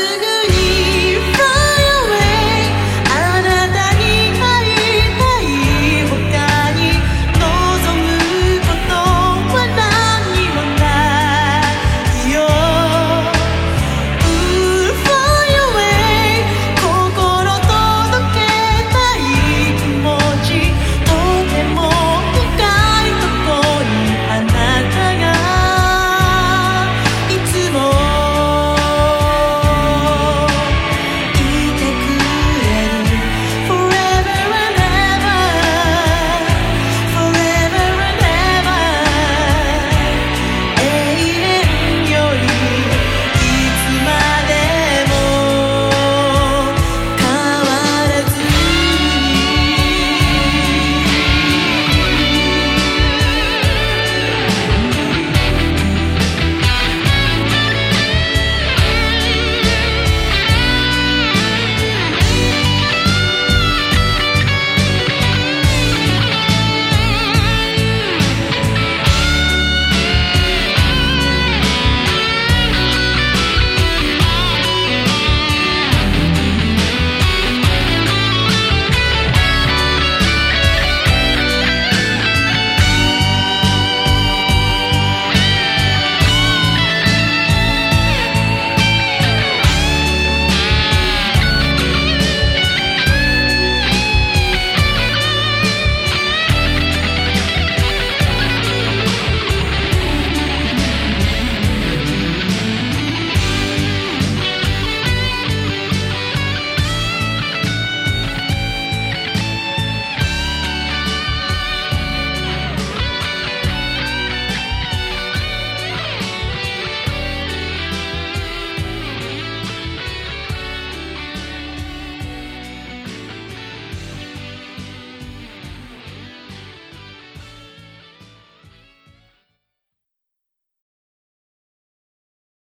to